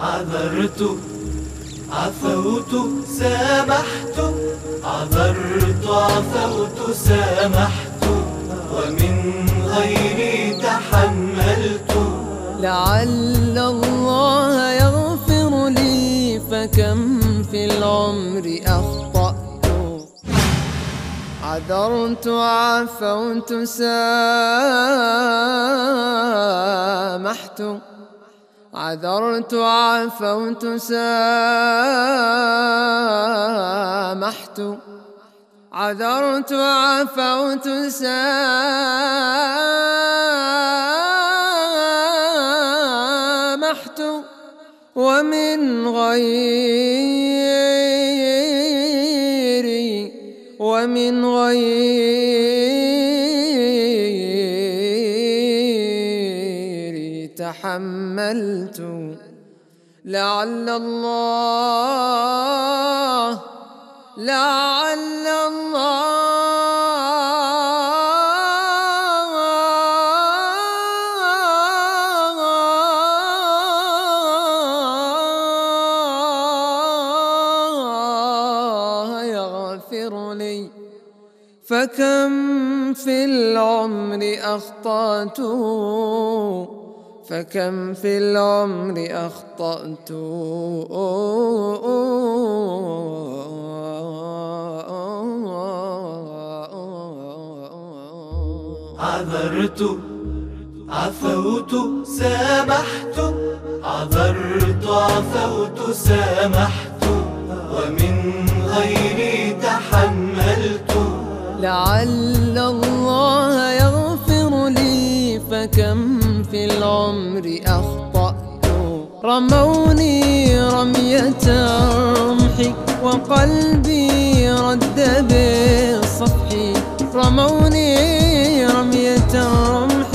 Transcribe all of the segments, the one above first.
عذرت عفوت سامحت. عذرت عفوت سامحت. ومن غيري تحملت. لعل الله يغفر لي فكم في العمر أخطأت. عذرت عفوت سامحت. عذرت عفوت سامحت. عذرت عفوت سامحت. ومن غيري ومن غيري تحملت. لعل الله لعل الله يغفر لي. فكم في العمر أخطأت؟ فكم في العمر أخطأت؟ عذرت عفوت سامحت. عذرت عفوت سامحت. ومن غيري تحملت. لعل الله يغفر لي فكم في العمر أخطأت. رموني رمية الرمح وقلبي رد بالصفح رموني رمية الرمح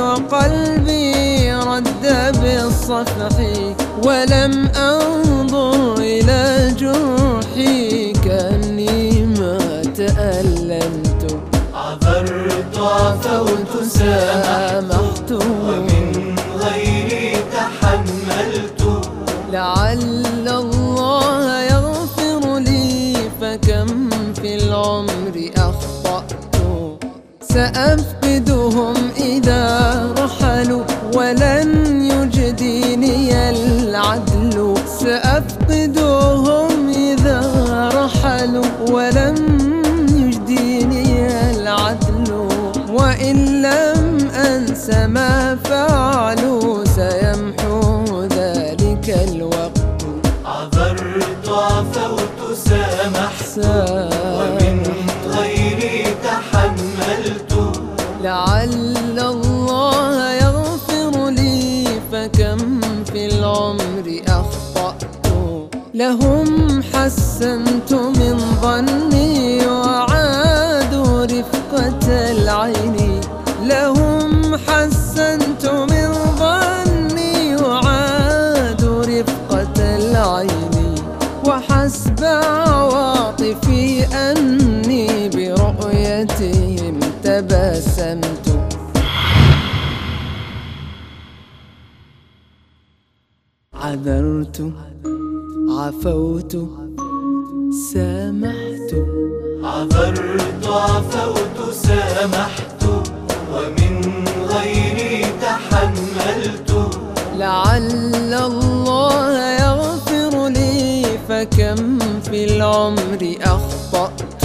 وقلبي رد بالصفح ولم أنظر إلى جرحي كأني ما تألمت. عذرت عفوت سامحت. العمر أخطأت. سأفقدهم إذا رحلوا ولن يجديني العدل. سأفقدهم إذا رحلوا ولن يجديني العدل. وإن لم أنس ما فعلوا سيمحو ذلك الوقت. عذرت عفوت سامحت. ومن لهم حسنت من ظني وعادوا رفقة العين. لهم حسنت من ظني وعادوا رفقة العين. وحسب عواطفي أني برؤيتهم تبسمت. عذرت عفوت سامحت. عذرت عفوت سامحت. ومن غيري تحملت. لعل الله يغفر لي فكم في العمر أخطأت.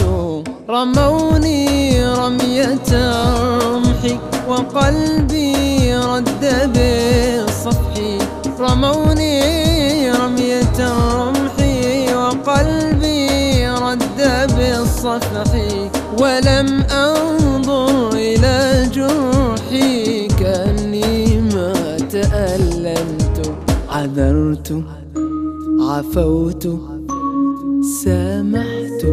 رموني رمية الرمح وقلبي رد بالصفح رموني رمية الرمح وقلبي رد بالصفح ولم أنظر إلى جرحي كأني ما تألمت. عذرت عفوت سامحت.